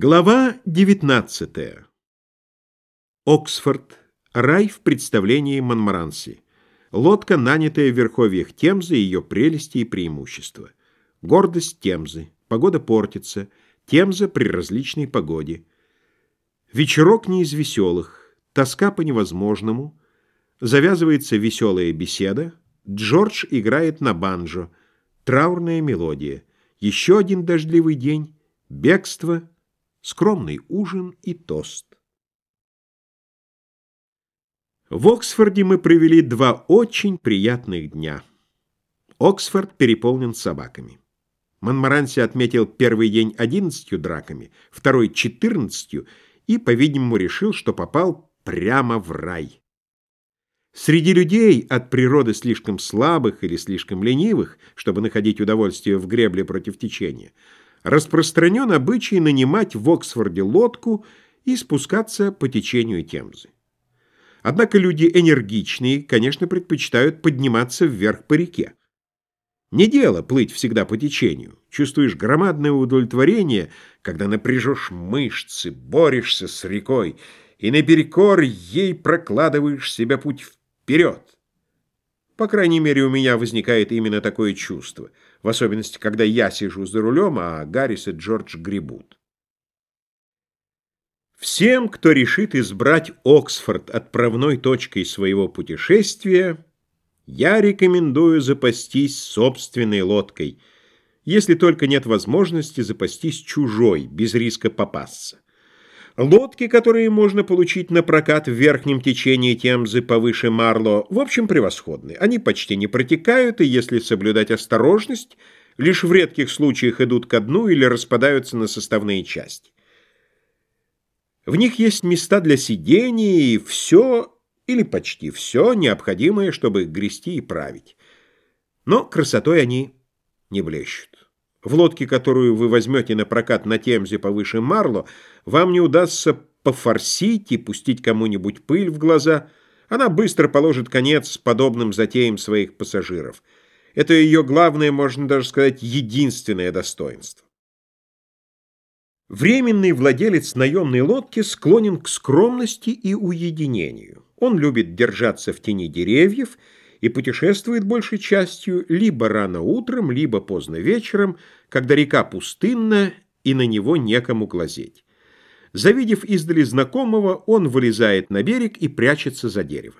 Глава 19. Оксфорд. Рай в представлении Монмаранси. Лодка, нанятая в верховьях Темзы, ее прелести и преимущества. Гордость Темзы. Погода портится. Темза при различной погоде. Вечерок не из веселых. Тоска по невозможному. Завязывается веселая беседа. Джордж играет на банджо. Траурная мелодия. Еще один дождливый день. Бегство скромный ужин и тост. В Оксфорде мы провели два очень приятных дня. Оксфорд переполнен собаками. Монмаранси отметил первый день одиннадцатью драками, второй — четырнадцатью и, по-видимому, решил, что попал прямо в рай. Среди людей, от природы слишком слабых или слишком ленивых, чтобы находить удовольствие в гребле против течения, распространен обычай нанимать в Оксфорде лодку и спускаться по течению Темзы. Однако люди энергичные, конечно, предпочитают подниматься вверх по реке. Не дело плыть всегда по течению. Чувствуешь громадное удовлетворение, когда напряжешь мышцы, борешься с рекой и наперекор ей прокладываешь себе путь вперед. По крайней мере, у меня возникает именно такое чувство, в особенности, когда я сижу за рулем, а Гаррис и Джордж гребут. Всем, кто решит избрать Оксфорд отправной точкой своего путешествия, я рекомендую запастись собственной лодкой, если только нет возможности запастись чужой, без риска попасться. Лодки, которые можно получить на прокат в верхнем течении Темзы повыше Марло, в общем, превосходны. Они почти не протекают, и если соблюдать осторожность, лишь в редких случаях идут ко дну или распадаются на составные части. В них есть места для сидения и все, или почти все, необходимое, чтобы грести и править. Но красотой они не блещут. В лодке, которую вы возьмете на прокат на Темзе повыше Марло, вам не удастся пофорсить и пустить кому-нибудь пыль в глаза. Она быстро положит конец подобным затеям своих пассажиров. Это ее главное, можно даже сказать, единственное достоинство. Временный владелец наемной лодки склонен к скромности и уединению. Он любит держаться в тени деревьев и путешествует большей частью либо рано утром, либо поздно вечером, когда река пустынна и на него некому глазеть. Завидев издали знакомого, он вылезает на берег и прячется за дерево.